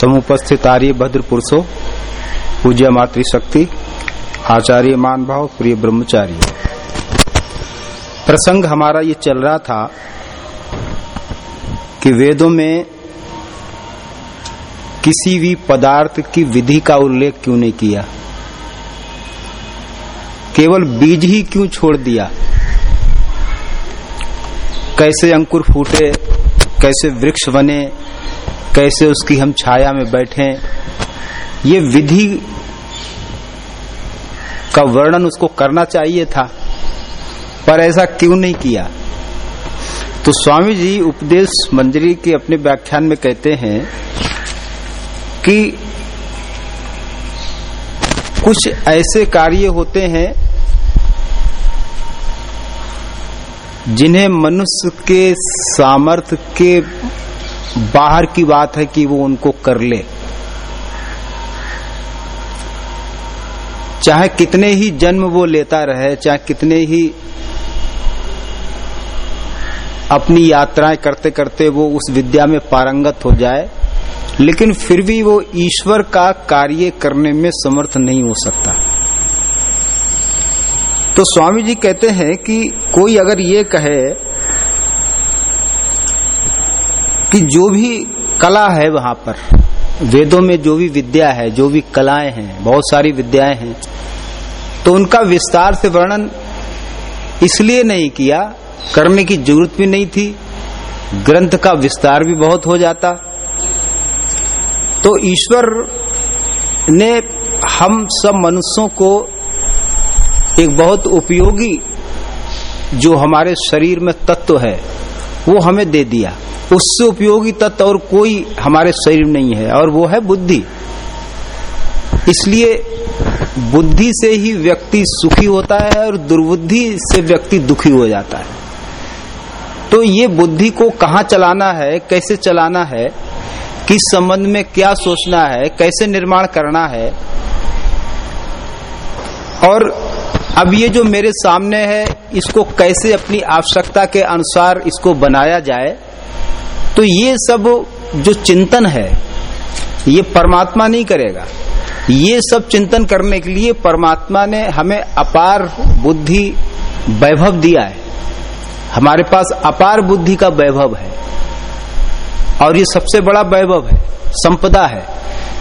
समुपस्थित आर्य भद्र पुरुषो, पूज्य मातृशक्ति, आचार्य मान भाव प्रिय ब्रह्मचारी प्रसंग हमारा ये चल रहा था कि वेदों में किसी भी पदार्थ की विधि का उल्लेख क्यों नहीं किया? केवल बीज ही क्यों छोड़ दिया? कैसे अंकुर फूटे, कैसे वृक्ष बने कैसे उसकी हम छाया में बैठे ये विधि का वर्णन उसको करना चाहिए था, पर ऐसा क्यों नहीं किया? तो स्वामी जी उपदेश मंजरी के अपने व्याख्यान में कहते हैं कि कुछ ऐसे कार्य होते हैं जिन्हें मनुष्य के सामर्थ्य के बाहर की बात है कि वो उनको कर ले। चाहे कितने ही जन्म वो लेता रहे, चाहे कितने ही अपनी यात्राएँ करते करते वो उस विद्या में पारंगत हो जाए, लेकिन फिर भी वो ईश्वर का कार्य करने में समर्थ नहीं हो सकता। तो स्वामी जी कहते हैं कि कोई अगर ये कहे कि जो भी कला है वहाँ पर, वेदों में जो भी विद्या है, जो भी कलाएँ हैं, बहुत सारी विद्याएँ हैं तो उनका विस्तार से वर्णन इसलिए नहीं किया, करने की ज़रूरत भी नहीं थी, ग्रंथ का विस्तार भी बहुत हो जाता। तो ईश्वर ने हम सब मनुष्यों को एक बहुत उपयोगी जो हमारे शरीर में तत्व है, वो हमें दे दिया। उससे उपयोगी तत्व और कोई हमारे शरीर नहीं है, और वो है बुद्धि। इसलिए बुद्धि से ही व्यक्ति सुखी होता है और दुर्बुद्धि से व्यक्ति दुखी हो जाता है। तो ये बुद्धि को कहाँ चलाना है, कैसे चलाना है, किस संबंध में क्या सोचना है, कैसे निर्माण करना है, और अब ये जो मेरे सामने है, इसको कैसे अपनी आवश्यकता के अनुसार इसको बनाया जाए तो ये सब जो चिंतन है, ये परमात्मा नहीं करेगा। ये सब चिंतन करने के लिए परमात्मा ने हमें अपार बुद्धि वैभव दिया है। हमारे पास अपार बुद्धि का वैभव है और ये सबसे बड़ा वैभव है, संपदा है।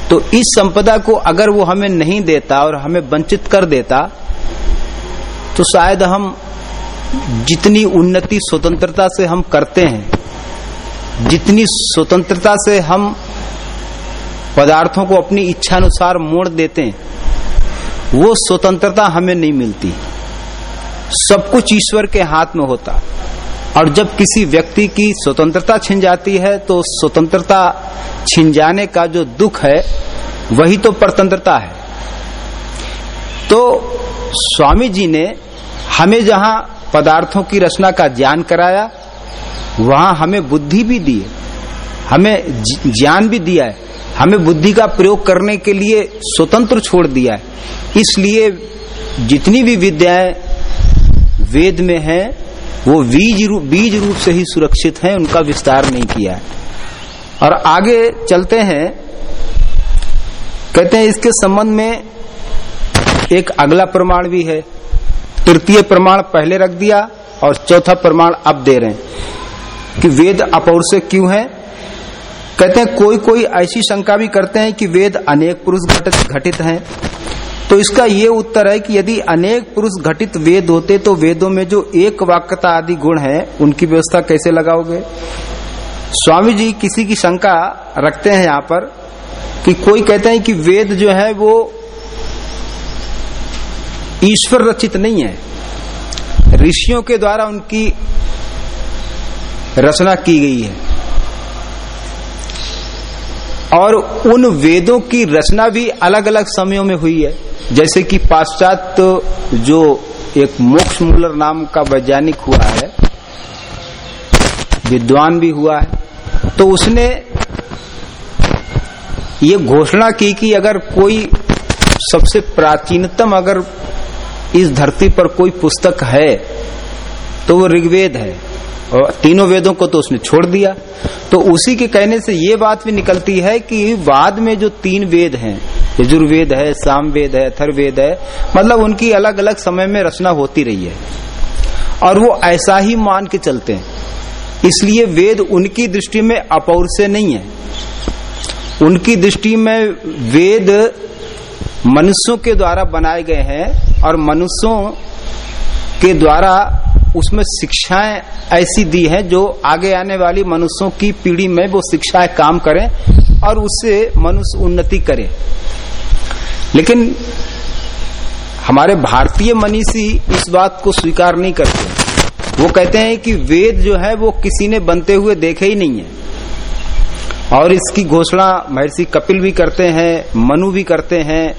तो इस संपदा को अगर वो हमें नहीं देता और हमें वंचित कर देता तो शायद हम जितनी उन्नति स्वतंत्रता से हम करते हैं जितनी स्वतंत्रता से हम पदार्थों को अपनी इच्छा अनुसार मोड़ देते हैं, वो स्वतंत्रता हमें नहीं मिलती। सब कुछ ईश्वर के हाथ में होता। और जब किसी व्यक्ति की स्वतंत्रता छिन जाती है तो स्वतंत्रता छिन जाने का जो दुख है, वही तो परतंत्रता है। तो स्वामी जी ने हमें जहाँ पदार्थों की रचना का ज्ञान कराया वहाँ हमें बुद्धि भी दी है, हमें ज्ञान भी दिया है, हमें बुद्धि का प्रयोग करने के लिए स्वतंत्र छोड़ दिया है। इसलिए जितनी भी विद्याएँ वेद में हैं, वो बीज रूप बीज रूप से ही सुरक्षित हैं, उनका विस्तार नहीं किया है। और आगे चलते हैं, कहते हैं इसके संबंध में एक अगला प्रमाण भी है। तृतीय प्रमाण पहले रख दिया और चौथा प्रमाण अब दे रहे हैं। कि वेद अपौर से क्यों है? कहते हैं, कोई कोई ऐसी शंका भी करते हैं कि वेद अनेक पुरुष घटित घटित हैं। तो इसका ये उत्तर है कि यदि अनेक पुरुष घटित वेद होते तो वेदों में जो एक वाक्यता आदि गुण है, उनकी व्यवस्था कैसे लगाओगे? स्वामी जी किसी की शंका रखते हैं यहाँ पर कि कोई कहते हैं कि वेद जो है वो ईश्वर रचित नहीं है। ऋषियों के द्वारा उनकी रचना की गई है। और उन वेदों की रचना भी अलग अलग समयों में हुई है। जैसे कि पाश्चात्य जो एक मोक्ष मूलर नाम का वैज्ञानिक हुआ है, विद्वान भी हुआ है तो उसने ये घोषणा की कि अगर कोई सबसे प्राचीनतम अगर इस धरती पर कोई पुस्तक है तो वो ऋग्वेद है। और तीनों वेदों को तो उसने छोड़ दिया। तो उसी के कहने से ये बात भी निकलती है कि बाद में जो तीन वेद हैं, यजुर्वेद है, सामवेद है अथर्वेद है मतलब उनकी अलग अलग समय में रचना होती रही है। और वो ऐसा ही मान के चलते हैं। इसलिए वेद उनकी दृष्टि में अपौर से नहीं है। उनकी दृष्टि में वेद मनुष्यों के द्वारा बनाए गए हैं और मनुष्यों के द्वारा उसमें शिक्षाएँ ऐसी दी हैं जो आगे आने वाली मनुष्यों की पीढ़ी में वो शिक्षाएँ काम करें और उससे मनुष्य उन्नति करे। लेकिन हमारे भारतीय मनीषी इस बात को स्वीकार नहीं करते। वो कहते हैं कि वेद जो है वो किसी ने बनते हुए देखे ही नहीं है। और इसकी घोषणा महर्षि कपिल भी करते हैं, मनु भी करते हैं,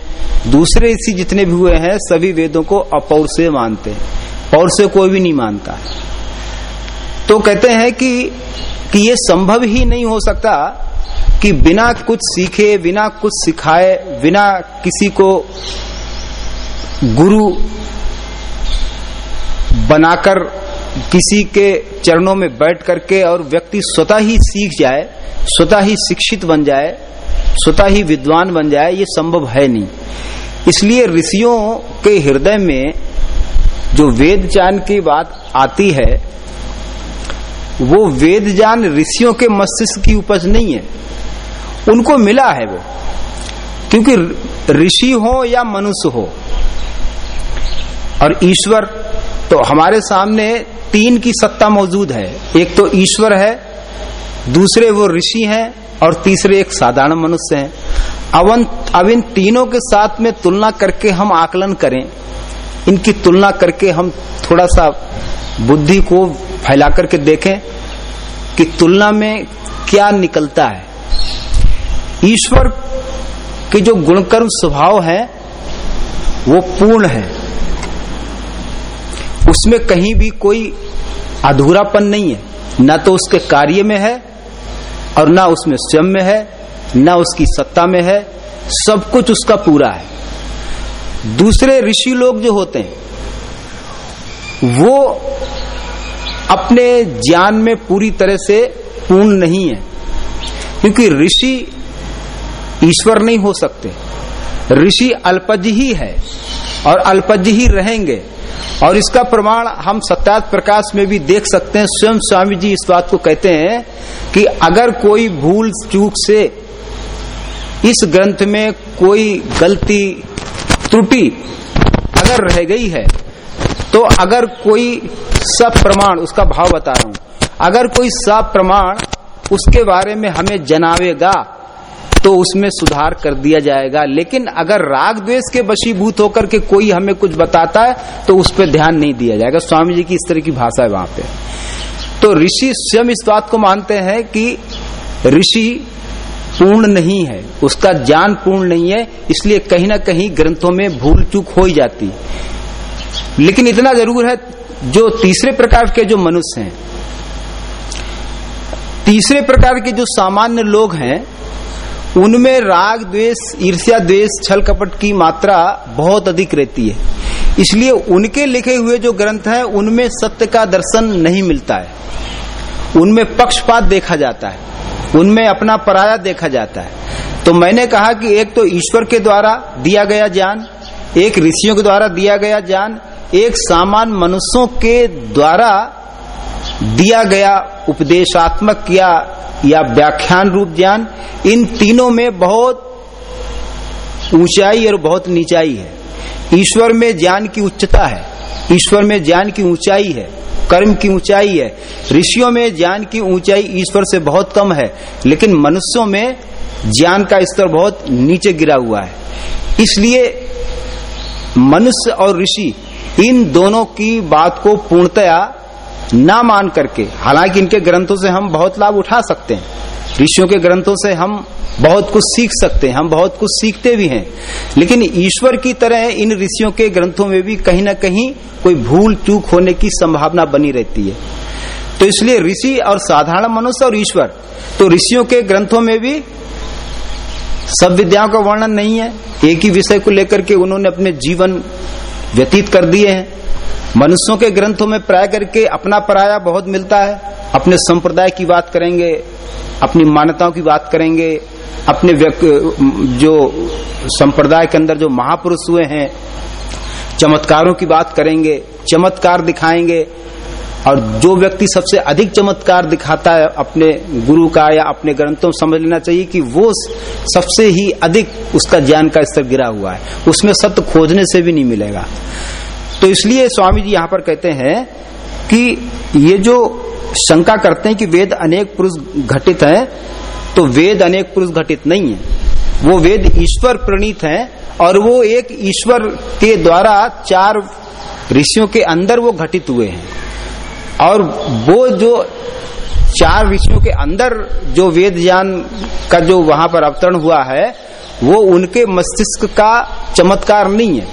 दूसरे इसी जितने भी हुए हैं, सभी वेदों को अपौर से मानते हैं। पौर से कोई भी नहीं मानता। तो कहते हैं कि कि ये संभव ही नहीं हो सकता कि बिना कुछ सीखे, बिना कुछ सिखाए, बिना किसी को गुरु बनाकर किसी के चरणों में बैठ करके और व्यक्ति स्वतः ही सीख जाए, स्वतः ही शिक्षित बन जाए, स्वतः ही विद्वान बन जाए, ये संभव है नहीं। इसलिए ऋषियों के हृदय में जो वेद ज्ञान की बात आती है, वो वेद ज्ञान ऋषियों के मस्तिष्क की उपज नहीं है। उनको मिला है वो, क्योंकि ऋषि हो या मनुष्य हो, और ईश्वर तो हमारे सामने तीन की सत्ता मौजूद है। एक तो ईश्वर है, दूसरे वो ऋषि हैं, और तीसरे एक साधारण मनुष्य हैं। अवन अब इन तीनों के साथ में तुलना करके हम आकलन करें इनकी तुलना करके हम थोड़ा सा बुद्धि को फैला करके देखें कि तुलना में क्या निकलता है। ईश्वर के जो गुणकर्म स्वभाव है, वो पूर्ण है। उसमें कहीं भी कोई अधूरापन नहीं है। न तो उसके कार्य में है और ना उसमें स्वयं में है, ना उसकी सत्ता में है। सब कुछ उसका पूरा है। दूसरे ऋषि लोग जो होते हैं, वो अपने ज्ञान में पूरी तरह से पूर्ण नहीं है, क्योंकि ऋषि ईश्वर नहीं हो सकते। ऋषि अल्पज ही है और अल्पज ही रहेंगे, और इसका प्रमाण हम सत्यात प्रकाश में भी देख सकते हैं। स्वयं स्वामी जी इस बात को कहते हैं कि अगर कोई भूल चूक से इस ग्रंथ में कोई गलती त्रुटि अगर रह गई है तो अगर कोई सब प्रमाण उसका भाव बता रहा हूँ, अगर कोई सब प्रमाण उसके बारे में हमें जनावेगा तो उसमें सुधार कर दिया जाएगा। लेकिन अगर राग द्वेष के वशीभूत होकर के कोई हमें कुछ बताता है तो उस पर ध्यान नहीं दिया जाएगा। स्वामी जी की इस तरह की भाषा है वहाँ पे। तो ऋषि स्वयं इस बात को मानते हैं कि ऋषि पूर्ण नहीं है, उसका ज्ञान पूर्ण नहीं है, इसलिए कहीं ना कहीं ग्रंथों में भूल चूक हो ही जाती। लेकिन इतना ज़रूर है, जो तीसरे प्रकार के जो मनुष्य हैं, तीसरे प्रकार के जो सामान्य लोग हैं, उनमें राग द्वेष, ईर्ष्या द्वेष, छल कपट की मात्रा बहुत अधिक रहती है। इसलिए उनके लिखे हुए जो ग्रंथ हैं, उनमें सत्य का दर्शन नहीं मिलता है। उनमें पक्षपात देखा जाता है। उनमें अपना पराया देखा जाता है। तो मैंने कहा कि एक तो ईश्वर के द्वारा दिया गया ज्ञान, एक ऋषियों के द्वारा दिया गया ज्ञान, एक सामान्य मनुष्यों के द्वारा दिया गया उपदेशात्मक या या व्याख्यान रूप ज्ञान, इन तीनों में बहुत ऊंचाई और बहुत नीचाई है। ईश्वर में ज्ञान की उच्चता है। ईश्वर में ज्ञान की ऊंचाई है। कर्म की ऊंचाई है। ऋषियों में ज्ञान की ऊंचाई ईश्वर से बहुत कम है, लेकिन मनुष्यों में ज्ञान का स्तर बहुत नीचे गिरा हुआ है। इसलिए मनुष्य और ऋषि इन दोनों की बात को पूर्णतया ना मान करके, हालाँकि इनके ग्रंथों से हम बहुत लाभ उठा सकते हैं ऋषियों के ग्रंथों से हम बहुत कुछ सीख सकते हैं, हम बहुत कुछ सीखते भी हैं। लेकिन ईश्वर की तरह इन ऋषियों के ग्रंथों में भी कहीं ना कहीं कोई भूल चूक होने की संभावना बनी रहती है। तो इसलिए ऋषि और साधारण मनुष्य और ईश्वर तो ऋषियों के ग्रंथों में भी सब विद्याओं का वर्णन नहीं है। एक ही विषय को लेकर के उन्होंने अपने जीवन व्यतीत कर दिए हैं। मनुष्यों के ग्रंथों में प्राय करके अपना पराया बहुत मिलता है। अपने संप्रदाय की बात करेंगे, अपनी मान्यताओं की बात करेंगे, अपने जो संप्रदाय के अंदर जो महापुरुष हुए हैं, चमत्कारों की बात करेंगे, चमत्कार दिखाएँगे, और जो व्यक्ति सबसे अधिक चमत्कार दिखाता है अपने गुरु का या अपने ग्रंथों समझ लेना चाहिए कि वो सबसे ही अधिक उसका ज्ञान का स्तर गिरा हुआ है। उसमें सत्य खोजने से भी नहीं मिलेगा। तो इसलिए स्वामी जी यहाँ पर कहते हैं कि ये जो शंका करते हैं कि वेद अनेक पुरुष घटित है तो वेद अनेक पुरुष घटित नहीं है। वो वेद ईश्वर प्रणीत है और वो एक ईश्वर के द्वारा चार ऋषियों के अंदर वो घटित हुए हैं। और वो जो चार ऋषियों के अंदर जो वेद ज्ञान का जो वहाँ पर अवतरण हुआ है, वो उनके मस्तिष्क का चमत्कार नहीं है।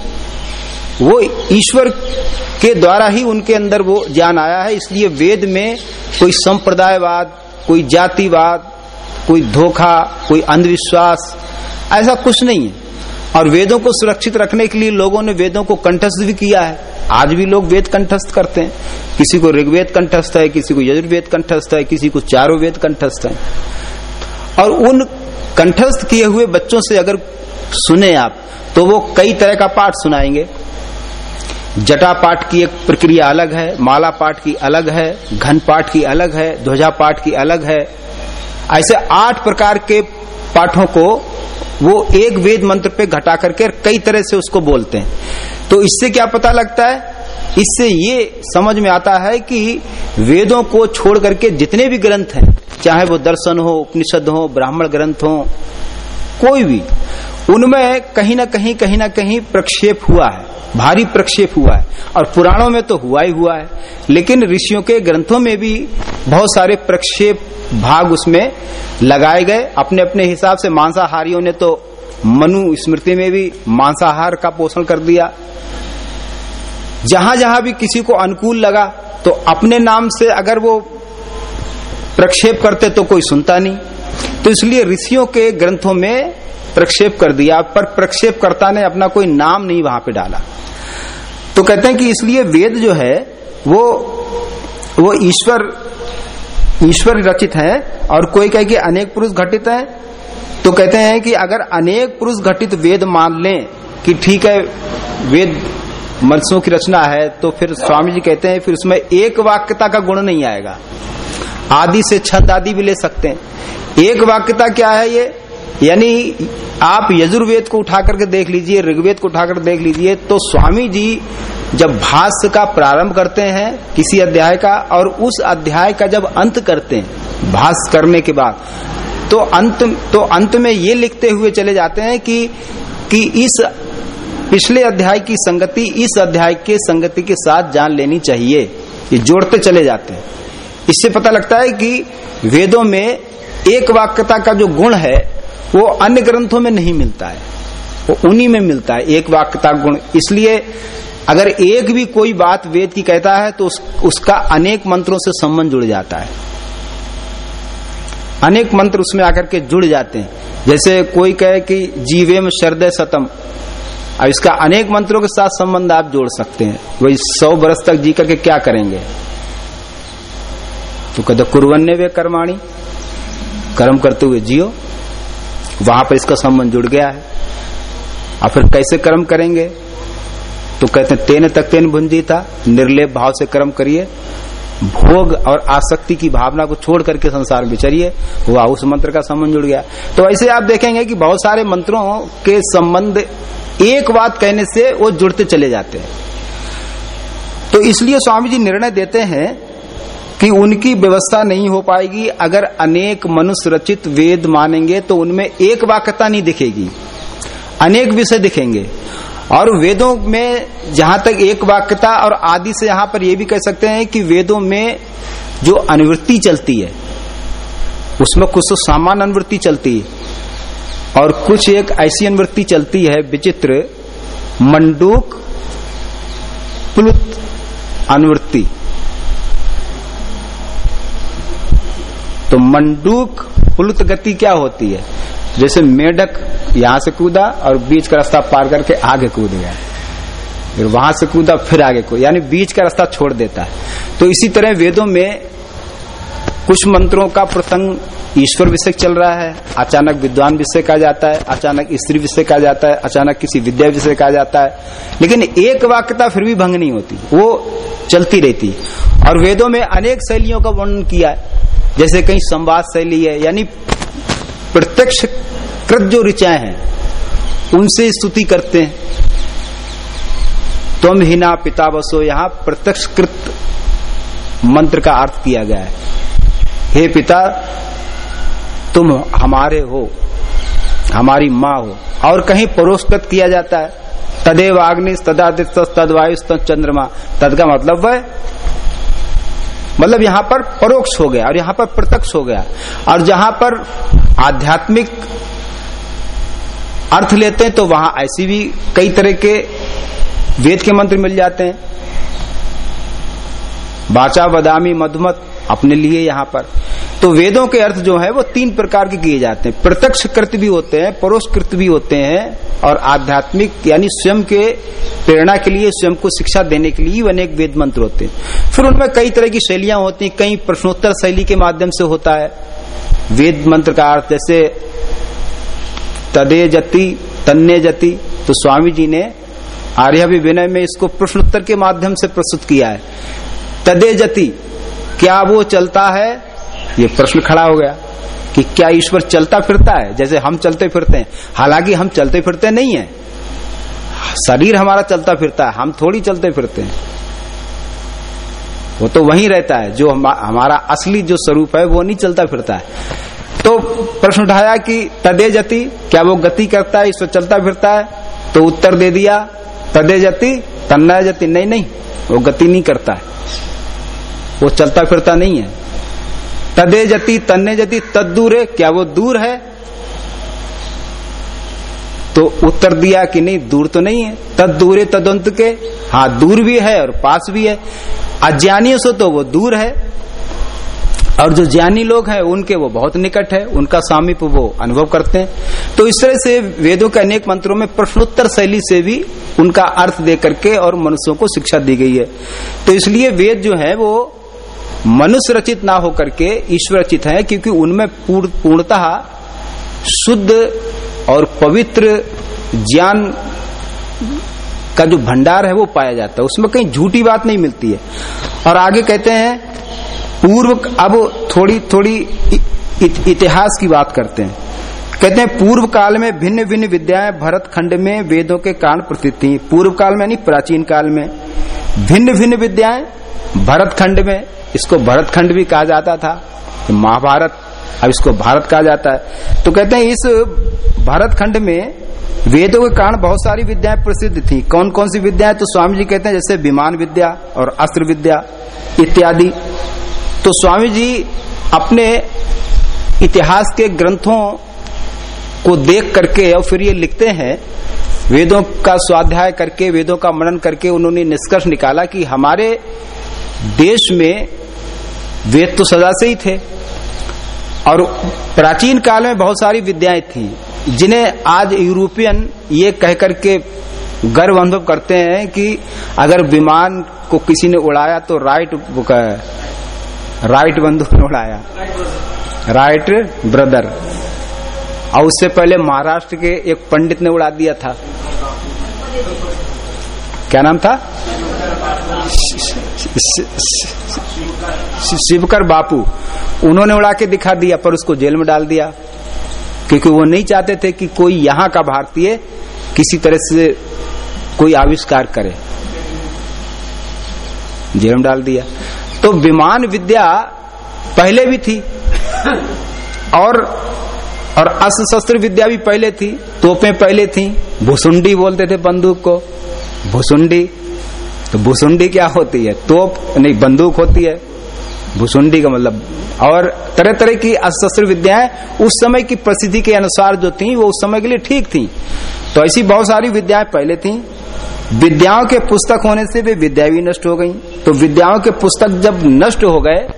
वो ईश्वर के द्वारा ही उनके अंदर वो ज्ञान आया है, इसलिए वेद में कोई संप्रदायवाद, कोई जातिवाद, कोई धोखा, कोई अंधविश्वास, ऐसा कुछ नहीं है। और वेदों को सुरक्षित रखने के लिए लोगों ने वेदों को कंठस्थ भी किया है। आज भी लोग वेद कंठस्थ करते हैं। किसी को ऋग्वेद कंठस्थ है, किसी को यजुर्वेद कंठस्थ है, किसी को चारों वेद कंठस्थ है। और उन कंठस्थ किए हुए बच्चों से अगर सुने आप तो वो कई तरह का पाठ सुनाएँगे। जटा पाठ की एक प्रक्रिया अलग है माला पाठ की अलग है घन पाठ की अलग है ध्वजा पाठ की अलग है। ऐसे आठ प्रकार के पाठों को वो एक वेद मंत्र पे घटा करके कई तरह से उसको बोलते हैं। तो इससे क्या पता लगता है? इससे ये समझ में आता है कि वेदों को छोड़ करके जितने भी ग्रंथ हैं, चाहे वो दर्शन हो, उपनिषद हो, ब्राह्मण ग्रंथ हो, कोई भी उनमें कहीं ना कहीं कहीं ना कहीं प्रक्षेप हुआ है, भारी प्रक्षेप हुआ है, और पुराणों में तो हुआ ही हुआ है, लेकिन ऋषियों के ग्रंथों में भी बहुत सारे प्रक्षेप भाग उसमें लगाए गए। अपने अपने हिसाब से मांसाहारियों ने तो मनु स्मृति में भी मांसाहार का पोषण कर दिया। जहाँ जहाँ भी किसी को अनुकूल लगा तो अपने नाम से अगर वो प्रक्षेप करते तो कोई सुनता नहीं। तो इसलिए ऋषियों के ग्रंथों में प्रक्षेप कर दिया, पर प्रक्षेपकर्ता ने अपना कोई नाम नहीं वहाँ पे डाला। तो कहते हैं कि इसलिए वेद जो है, वो वो ईश्वर ईश्वर रचित है, और कोई कहे कि अनेक पुरुष घटित है तो कहते हैं कि अगर अनेक पुरुष घटित वेद मान लें कि ठीक है, वेद मनुष्यों की रचना है तो फिर स्वामी जी कहते हैं, फिर उसमें एक वाक्यता का गुण नहीं आएगा। आदि से छंद आदि भी ले सकते हैं। एक वाक्यता क्या है ये? यानी आप यजुर्वेद को उठा करके देख लीजिए, ऋग्वेद को उठाकर देख लीजिए तो स्वामी जी जब भाष्य का प्रारंभ करते हैं, किसी अध्याय का, और उस अध्याय का जब अंत करते हैं, भाष्य करने के बाद तो अंत तो अंत में ये लिखते हुए चले जाते हैं कि कि इस पिछले अध्याय की संगति, इस अध्याय के संगति के साथ जान लेनी चाहिए। ये जोड़ते चले जाते हैं। इससे पता लगता है कि वेदों में एक वाक्यता का जो गुण है वो अन्य ग्रंथों में नहीं मिलता है। वो उन्हीं में मिलता है। एक वाक्यता गुण इसलिए अगर एक भी कोई बात वेद की कहता है तो उस, उसका अनेक मंत्रों से संबंध जुड़ जाता है। अनेक मंत्र उसमें आकर के जुड़ जाते हैं। जैसे कोई कहे कि जीवे में शरदय सतम। अब इसका अनेक मंत्रों के साथ संबंध आप जोड़ सकते हैं। वही सौ बरस तक जी करके क्या करेंगे? तो कहते कुरवन्य वे कर्माणी। कर्म करते हुए जियो। वहाँ पर इसका संबंध जुड़ गया है। और फिर कैसे कर्म करेंगे? तो कहते हैं, तेन तक तेन भुंजी था निर्लेप भाव से कर्म करिए। भोग और आसक्ति की भावना को छोड़ करके संसार विचरिए। हुआ, उस मंत्र का संबंध जुड़ गया। तो ऐसे आप देखेंगे कि बहुत सारे मंत्रों के संबंध एक बात कहने से वो जुड़ते चले जाते हैं। तो इसलिए स्वामी जी निर्णय देते हैं कि उनकी व्यवस्था नहीं हो पाएगी। अगर अनेक मनुष्य रचित वेद मानेंगे तो उनमें एक वाक्यता नहीं दिखेगी। अनेक विषय दिखेंगे। और वेदों में जहाँ तक एक वाक्यता और आदि से यहाँ पर यह भी कह सकते हैं कि वेदों में जो अनुवृत्ति चलती है, उसमें कुछ तो सामान्य अनुवृत्ति चलती है और कुछ एक ऐसी अनुवृत्ति चलती है, विचित्र, मंडूक, प्लुत अनुवृत्ति। तो मंडूक पुलुत गति क्या होती है? जैसे मेढक यहाँ से कूदा और बीच का रास्ता पार करके आगे कूद गया। फिर वहाँ से कूदा, फिर आगे को यानी बीच का रास्ता छोड़ देता है। तो इसी तरह वेदों में कुछ मंत्रों का प्रसंग ईश्वर विषय चल रहा है, अचानक विद्वान विषय कहा जाता है, अचानक स्त्री विषय कहा जाता है, अचानक किसी विद्या विषय कहा जाता है। लेकिन एक वाक्यता फिर भी भंग नहीं होती, वो चलती रहती। और वेदों में अनेक शैलियों का वर्णन किया है। जैसे कहीं संवाद शैली है, यानी प्रत्यक्ष कृत जो ऋचाएँ हैं, उनसे स्तुति करते हैं। तुम हिना पिता बसो, यहाँ प्रत्यक्ष कृत मंत्र का अर्थ किया गया है। हे पिता, तुम हमारे हो, हमारी माँ हो, और कहीं परोषकृत किया जाता है। तदेव आग्नि तदादित्य तदवायु चंद्रमा तद का मतलब है मतलब यहाँ पर परोक्ष हो गया और यहाँ पर प्रत्यक्ष हो गया। और जहाँ पर आध्यात्मिक अर्थ लेते हैं तो वहाँ ऐसी भी कई तरह के वेद के मंत्र मिल जाते हैं। बाचा बदामी मधुमत अपने लिए यहाँ पर। तो वेदों के अर्थ जो है वो तीन प्रकार के किए जाते हैं। प्रत्यक्ष कृत भी होते हैं, परोक्ष कृत भी होते हैं और आध्यात्मिक यानी स्वयं के प्रेरणा के लिए, स्वयं को शिक्षा देने के लिए अनेक वेद मंत्र होते हैं। फिर उनमें कई तरह की शैलियाँ होती हैं। कई प्रश्नोत्तर शैली के माध्यम से होता है। वेद मंत्र का अर्थ जैसे तदे जति तन्ने जति तो स्वामी जी ने आर्य विनय में इसको प्रश्नोत्तर के माध्यम से प्रस्तुत किया है। तदे जति क्या वो चलता है? ये प्रश्न खड़ा हो गया कि क्या ईश्वर चलता फिरता है? जैसे हम चलते फिरते हैं। हालाँकि हम चलते फिरते नहीं है। शरीर हमारा चलता फिरता है। हम थोड़ी चलते फिरते हैं। वो तो वहीं रहता है। जो हमारा असली जो स्वरूप है, वो नहीं चलता फिरता है। तो प्रश्न उठाया कि तदे जति, क्या वो गति करता है? ईश्वर चलता फिरता है? तो उत्तर दे दिया, तदे जति तन्ना जति। नहीं नहीं, वो गति नहीं करता है। वो चलता फिरता नहीं है। तदे जति, तन्ने जति तद दूर है क्या वो दूर है? तो उत्तर दिया कि नहीं, दूर तो नहीं है। तद दूर तदंत के हाँ दूर भी है और पास भी है। अज्ञानियों से तो वो दूर है। और जो ज्ञानी लोग हैं, उनके वो बहुत निकट है। उनका सामीप्य वो अनुभव करते हैं। तो इस तरह से वेदों के अनेक मंत्रों में प्रश्नोत्तर शैली से भी उनका अर्थ दे करके और मनुष्यों को शिक्षा दी गई है। तो इसलिए वेद जो है, वो मनुष्य रचित ना होकर के ईश्वर रचित है, क्योंकि उनमें पूर्णतः शुद्ध और पवित्र ज्ञान का जो भंडार है वो पाया जाता है। उसमें कहीं झूठी बात नहीं मिलती है। और आगे कहते हैं, पूर्व अब थोड़ी थोड़ी इतिहास की बात करते हैं। कहते हैं, पूर्व काल में भिन्न भिन्न विद्याएँ भरत खंड में वेदों के कारण प्रसिद्ध थी। पूर्व काल में यानी प्राचीन काल में भिन्न भिन्न विद्याएँ भरत खंड में इसको भरतखंड भी कहा जाता था महाभारत, अब इसको भारत कहा जाता है। तो कहते हैं, इस भारत खंड में वेदों के कारण बहुत सारी विद्याएँ प्रसिद्ध थी। कौन कौन सी विद्याएँ? तो स्वामी जी कहते हैं, जैसे विमान विद्या और अस्त्र विद्या इत्यादि। तो स्वामी जी अपने इतिहास के ग्रंथों को देख करके और फिर ये लिखते हैं, वेदों का स्वाध्याय करके, वेदों का मनन करके उन्होंने निष्कर्ष निकाला कि हमारे देश में वेद तो सदा से ही थे। और प्राचीन काल में बहुत सारी विद्याएँ थी, जिन्हें आज यूरोपियन ये कह करके गर्व अनुभव करते हैं कि अगर विमान को किसी ने उड़ाया तो राइट राइट बंधु ने उड़ाया। Wright brother. और उससे पहले महाराष्ट्र के एक पंडित ने उड़ा दिया था। क्या नाम था? शिवकर बापू, उन्होंने उड़ा के दिखा दिया, पर उसको जेल में डाल दिया। क्योंकि वो नहीं चाहते थे कि कोई यहाँ का भारतीय किसी तरह से कोई आविष्कार करे। जेल में डाल दिया। तो विमान विद्या पहले भी थी, और और अस्त्र शस्त्र विद्या भी पहले थी, तोपें पहले थी। भुसुंडी बोलते थे बंदूक को। भुसुंडी तो भुसुंडी क्या होती है? तोप, नहीं, बंदूक होती है। भुसुंडी का मतलब और तरह तरह की अस्त्र विद्याएँ उस समय की प्रसिद्धि के अनुसार जो थी, वो उस समय के लिए ठीक थी। तो ऐसी बहुत सारी विद्याएँ पहले थी। विद्याओं के पुस्तक होने से वे विद्या भी नष्ट हो गई। तो विद्याओं के पुस्तक जब नष्ट हो गए,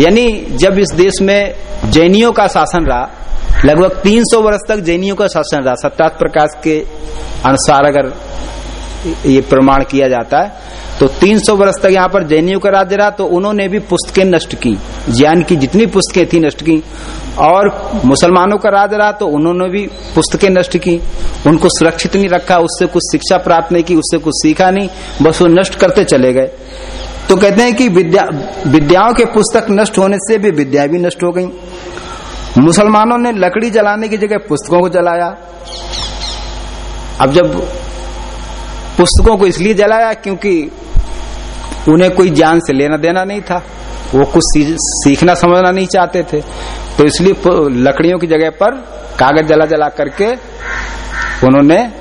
यानी जब इस देश में जैनियों का शासन रहा, लगभग 300 वर्ष तक जैनियों का शासन रहा सत्यात प्रकाश के अनुसार अगर ये प्रमाण किया जाता है। तो 300 वर्ष तक यहाँ पर जैनियों का राज्य रहा तो उन्होंने भी पुस्तकें नष्ट की। ज्ञान की जितनी पुस्तकें थी नष्ट की। और मुसलमानों का राज रहा तो उन्होंने भी पुस्तकें नष्ट की। उनको सुरक्षित नहीं रखा, उससे कुछ शिक्षा प्राप्त नहीं की, उससे कुछ सीखा नहीं, बस वो नष्ट करते चले गए। तो कहते हैं कि विद्या, विद्याओं के पुस्तक नष्ट होने से भी विद्या भी नष्ट हो गई। मुसलमानों ने लकड़ी जलाने की जगह पुस्तकों को जलाया। अब जब पुस्तकों को इसलिए जलाया क्योंकि उन्हें कोई ज्ञान से लेना देना नहीं था। वो कुछ सीखना समझना नहीं चाहते थे। तो इसलिए लकड़ियों की जगह पर कागज़ जला जला करके उन्होंने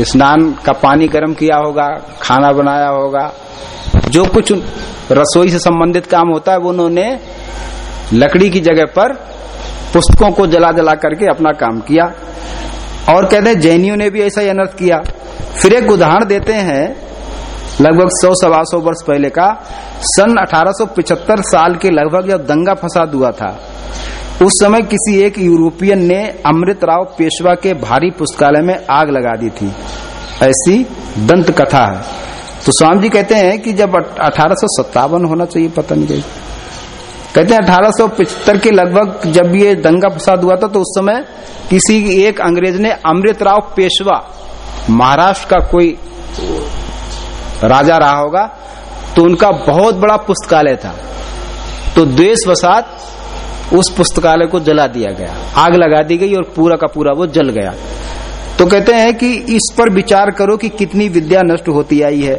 स्नान का पानी गर्म किया होगा, खाना बनाया होगा। जो कुछ रसोई से संबंधित काम होता है, वो उन्होंने लकड़ी की जगह पर पुस्तकों को जला जला करके अपना काम किया। और कहते हैं, जैनियों ने भी ऐसा ही अनर्थ किया। फिर एक उदाहरण देते हैं, लगभग सौ सवा सौ वर्ष पहले का, सन 1875 साल के लगभग जब दंगा फसाद हुआ था, उस समय किसी एक यूरोपियन ने अमृत राव पेशवा के भारी पुस्तकालय में आग लगा दी थी। ऐसी दंत कथा है। तो स्वामी जी कहते हैं कि जब अठारह सौ सत्तावन होना चाहिए, पता नहीं कहते हैं अठारह के लगभग जब ये दंगा फसाद हुआ था तो उस समय किसी एक अंग्रेज़ ने अमृत राव पेशवा महाराष्ट्र का कोई राजा रहा होगा तो उनका बहुत बड़ा पुस्तकालय था। तो द्वेष वसात उस पुस्तकालय को जला दिया गया। आग लगा दी गई और पूरा का पूरा वो जल गया। तो कहते हैं कि इस पर विचार करो कि कितनी विद्या नष्ट होती आई है।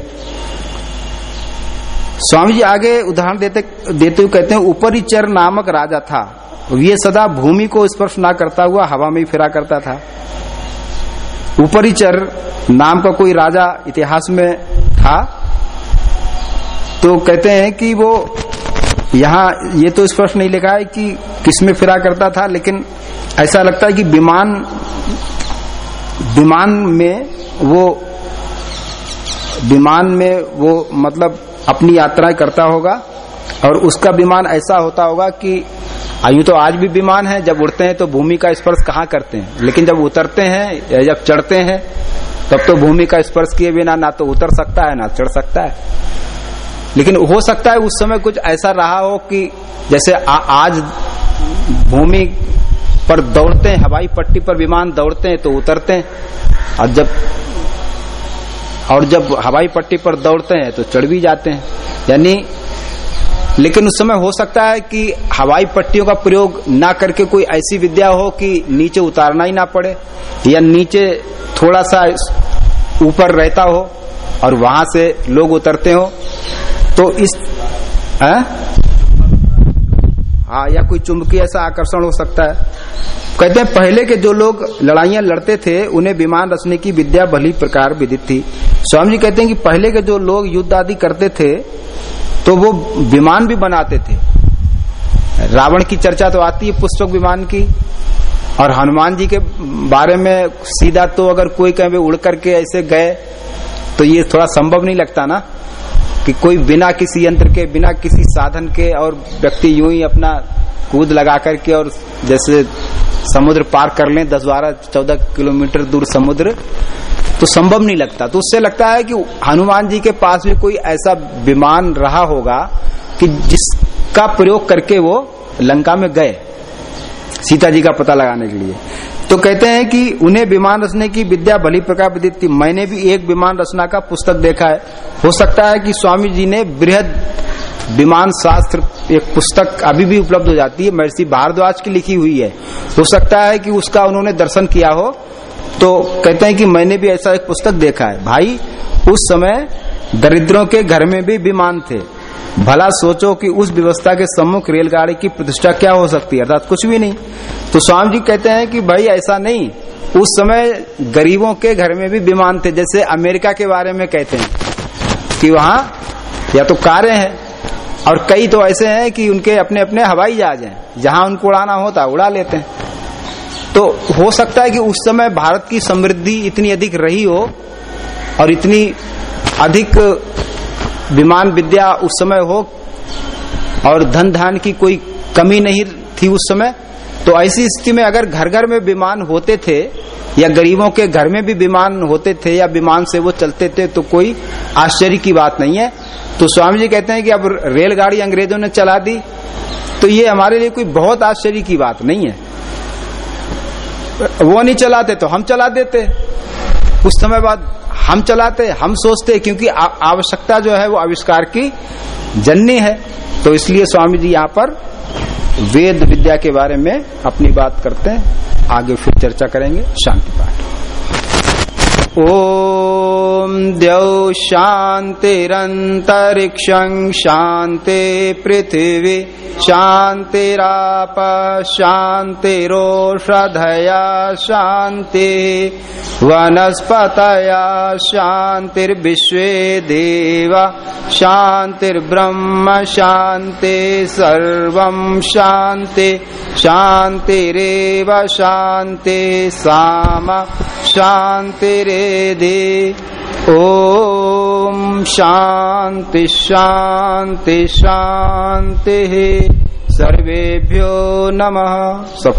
स्वामी जी आगे उदाहरण देते देते हुए कहते हैं ऊपरी चर नामक राजा था। ये सदा भूमि को स्पर्श ना करता हुआ हवा में फिरा करता था। ऊपरी चर नाम का कोई राजा इतिहास में था तो कहते हैं कि वो यहाँ ये तो स्पष्ट नहीं लिखा है कि किसमें फिरा करता था, लेकिन ऐसा लगता है कि विमान विमान में वो, विमान में वो मतलब अपनी यात्राएँ करता होगा, और उसका विमान ऐसा होता होगा कि आयु तो आज भी विमान है जब उड़ते हैं तो भूमि का स्पर्श कहाँ करते हैं? लेकिन जब उतरते हैं या जब चढ़ते हैं तब तो भूमि का स्पर्श किए बिना ना तो उतर सकता है ना चढ़ सकता है। लेकिन हो सकता है उस समय कुछ ऐसा रहा हो कि जैसे आ, आज भूमि पर दौड़ते हैं हवाई पट्टी पर विमान दौड़ते हैं तो उतरते हैं। और जब और जब हवाई पट्टी पर दौड़ते हैं तो चढ़ भी जाते हैं। यानी लेकिन उस समय हो सकता है कि हवाई पट्टियों का प्रयोग ना करके कोई ऐसी विद्या हो कि नीचे उतारना ही ना पड़े, या नीचे थोड़ा सा ऊपर रहता हो और वहाँ से लोग उतरते हो। तो इस, है? हाँ या कोई चुंबकीय ऐसा आकर्षण हो सकता है। कहते हैं, पहले के जो लोग लड़ाइयाँ लड़ते थे, उन्हें विमान रचने की विद्या भली प्रकार विदित थी। स्वामी जी कहते हैं कि पहले के जो लोग युद्ध आदि करते थे तो वो विमान भी बनाते थे। रावण की चर्चा तो आती है पुस्तक विमान की, और हनुमान जी के बारे में सीधा तो अगर कोई कहीं उड़ करके ऐसे गए तो ये थोड़ा संभव नहीं लगता ना, कि कोई बिना किसी यंत्र के, बिना किसी साधन के और व्यक्ति यूँ ही अपना कूद लगा करके और जैसे समुद्र पार कर लें, दस बारह, चौदह किलोमीटर दूर समुद्र तो संभव नहीं लगता। तो उससे लगता है कि हनुमान जी के पास भी कोई ऐसा विमान रहा होगा कि जिसका प्रयोग करके वो लंका में गए, सीता जी का पता लगाने के लिए। तो कहते हैं कि उन्हें विमान रचने की विद्या भली प्रकार थी। मैंने भी एक विमान रचना का पुस्तक देखा है। हो सकता है कि स्वामी जी ने बृहद विमान शास्त्र एक पुस्तक अभी भी उपलब्ध हो जाती है, महर्षि भारद्वाज की लिखी हुई है। हो सकता है कि उसका उन्होंने दर्शन किया हो। तो कहते हैं कि मैंने भी ऐसा एक पुस्तक देखा है। भाई, उस समय दरिद्रों के घर में भी विमान थे। भला सोचो कि उस व्यवस्था के सम्मुख रेलगाड़ी की प्रतिष्ठा क्या हो सकती है, अर्थात कुछ भी नहीं। तो स्वामी जी कहते हैं कि भाई, ऐसा नहीं। उस समय गरीबों के घर में भी विमान थे, जैसे अमेरिका के बारे में कहते हैं कि वहाँ या तो कारें हैं और कई तो ऐसे हैं कि उनके अपने अपने हवाई जहाज़ हैं। जहाँ उनको उड़ाना होता, उड़ा लेते हैं। तो हो सकता है कि उस समय भारत की समृद्धि इतनी अधिक रही हो और इतनी अधिक विमान विद्या उस समय हो और धन धान की कोई कमी नहीं थी उस समय तो ऐसी स्थिति में अगर घर घर में विमान होते थे या गरीबों के घर में भी विमान होते थे या विमान से वो चलते थे तो कोई आश्चर्य की बात नहीं है। तो स्वामी जी कहते हैं कि अब रेलगाड़ी अंग्रेज़ों ने चला दी। तो ये हमारे लिए कोई बहुत आश्चर्य की बात नहीं है। वो नहीं चलाते तो हम चला देते। कुछ समय बाद हम चलाते, हम सोचते, क्योंकि आवश्यकता जो है वो आविष्कार की जननी है। तो इसलिए स्वामी जी यहाँ पर वेद विद्या के बारे में अपनी बात करते हैं। आगे फिर चर्चा करेंगे। शांति पाठ ॐ द्यौ शान्तिरन्तरिक्षं शान्ति पृथिवी शान्तिराप शान्तिरोषधया शान्ति वनस्पतया शान्तिर्विश्वे देव शान्तिर्ब्रह्म शान्ति सर्वं शान्ति शान्तिरेव शान्ति साम शान्तिरेधि ओम शांति शांति शांति सर्वेभ्यो नमः।